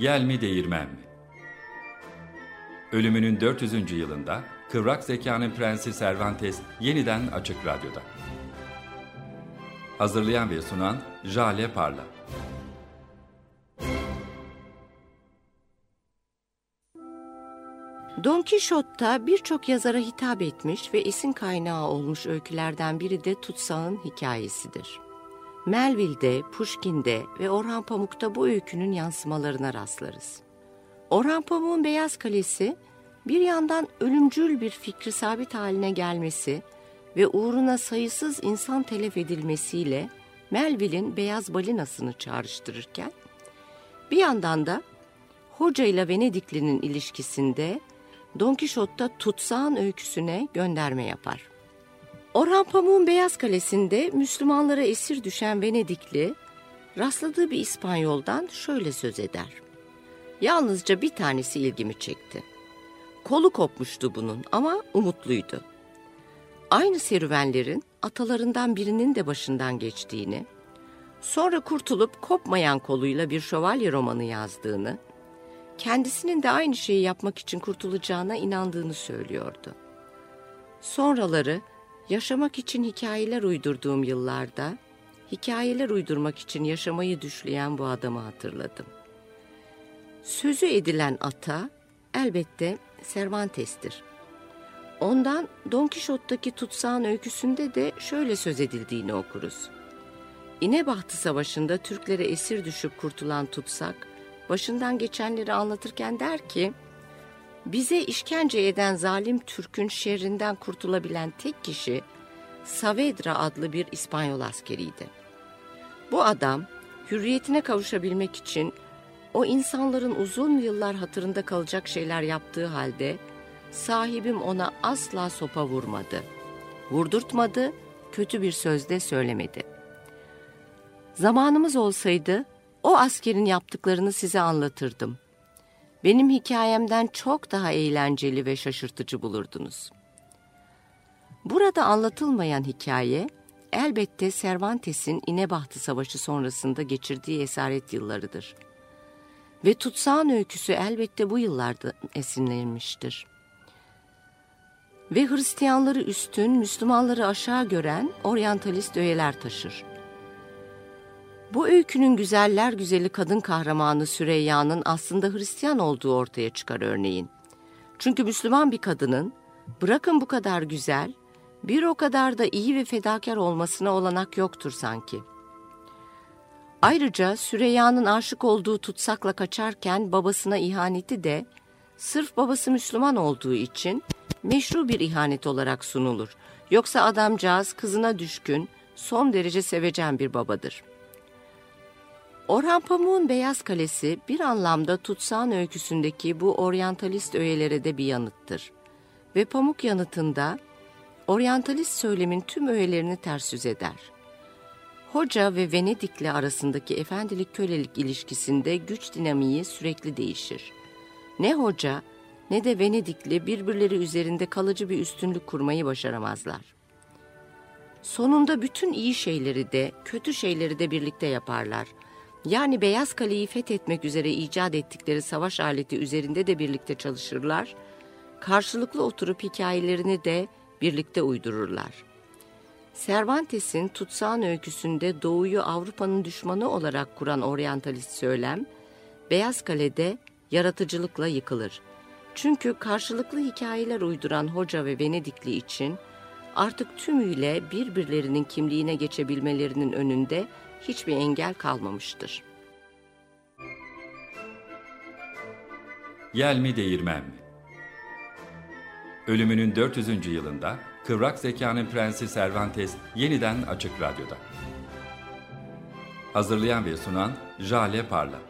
Yel mi değirmen mi? Ölümünün 400. yılında Kıvrak Zekanın Prensi Cervantes yeniden Açık Radyo'da. Hazırlayan ve sunan Jale Parla. Don Quixote'da birçok yazara hitap etmiş ve esin kaynağı olmuş öykülerden biri de Tutsağ'ın hikayesidir. Melville'de, Pushkin'de ve Orhan Pamuk'ta bu öykünün yansımalarına rastlarız. Orhan Pamuk'un Beyaz Kalesi, bir yandan ölümcül bir fikri sabit haline gelmesi ve uğruna sayısız insan telef edilmesiyle Melville'in Beyaz Balinasını çağrıştırırken, bir yandan da Hoca ile Venedikli'nin ilişkisinde Don Quixote'da tutsağın öyküsüne gönderme yapar. Orhan Pamuk'un Beyaz Kalesi'nde Müslümanlara esir düşen Venedikli, rastladığı bir İspanyoldan şöyle söz eder. Yalnızca bir tanesi ilgimi çekti. Kolu kopmuştu bunun ama umutluydu. Aynı serüvenlerin atalarından birinin de başından geçtiğini, sonra kurtulup kopmayan koluyla bir şövalye romanı yazdığını, kendisinin de aynı şeyi yapmak için kurtulacağına inandığını söylüyordu. Sonraları yaşamak için hikayeler uydurduğum yıllarda hikayeler uydurmak için yaşamayı düşleyen bu adamı hatırladım. Sözü edilen ata elbette Cervantes'tir. Ondan Don Quixote'daki tutsağın öyküsünde de şöyle söz edildiğini okuruz. İnebahtı Savaşı'nda Türklere esir düşüp kurtulan tutsak, başından geçenleri anlatırken der ki, bize işkence eden zalim Türk'ün şerrinden kurtulabilen tek kişi Saavedra adlı bir İspanyol askeriydi. Bu adam hürriyetine kavuşabilmek için o insanların uzun yıllar hatırında kalacak şeyler yaptığı halde sahibim ona asla sopa vurmadı. Vurdurtmadı, kötü bir sözde söylemedi. Zamanımız olsaydı o askerin yaptıklarını size anlatırdım. Benim hikayemden çok daha eğlenceli ve şaşırtıcı bulurdunuz. Burada anlatılmayan hikaye elbette Cervantes'in İnebahtı Savaşı sonrasında geçirdiği esaret yıllarıdır. Ve Tutsağın öyküsü elbette bu yıllarda esinlenmiştir. Ve Hristiyanları üstün, Müslümanları aşağı gören oryantalist öğeler taşır. Bu öykünün güzeller güzeli kadın kahramanı Süreyya'nın aslında Hristiyan olduğu ortaya çıkar örneğin. Çünkü Müslüman bir kadının bırakın bu kadar güzel, bir o kadar da iyi ve fedakar olmasına olanak yoktur sanki. Ayrıca Süreyya'nın aşık olduğu tutsakla kaçarken babasına ihaneti de sırf babası Müslüman olduğu için meşru bir ihanet olarak sunulur. Yoksa adamcağız kızına düşkün, son derece sevecen bir babadır.'' Orhan Pamuk'un Beyaz Kalesi bir anlamda Tutsağın öyküsündeki bu oryantalist öğelere de bir yanıttır. Ve Pamuk yanıtında oryantalist söylemin tüm öğelerini ters yüz eder. Hoca ve Venedikli arasındaki efendilik kölelik ilişkisinde güç dinamiği sürekli değişir. Ne hoca ne de Venedikli birbirleri üzerinde kalıcı bir üstünlük kurmayı başaramazlar. Sonunda bütün iyi şeyleri de kötü şeyleri de birlikte yaparlar yani Beyaz Kale'yi fethetmek üzere icat ettikleri savaş aleti üzerinde de birlikte çalışırlar. Karşılıklı oturup hikayelerini de birlikte uydururlar. Cervantes'in Tutsağın öyküsünde Doğu'yu Avrupa'nın düşmanı olarak kuran oryantalist söylem, Beyaz Kale'de yaratıcılıkla yıkılır. Çünkü karşılıklı hikayeler uyduran Hoca ve Venedikli için artık tümüyle birbirlerinin kimliğine geçebilmelerinin önünde hiçbir engel kalmamıştır. Yel mi değirmen mi? Ölümünün 400. yılında Kıvrak Zekanın Prensi Cervantes yeniden Açık Radyo'da. Hazırlayan ve sunan Jale Parla.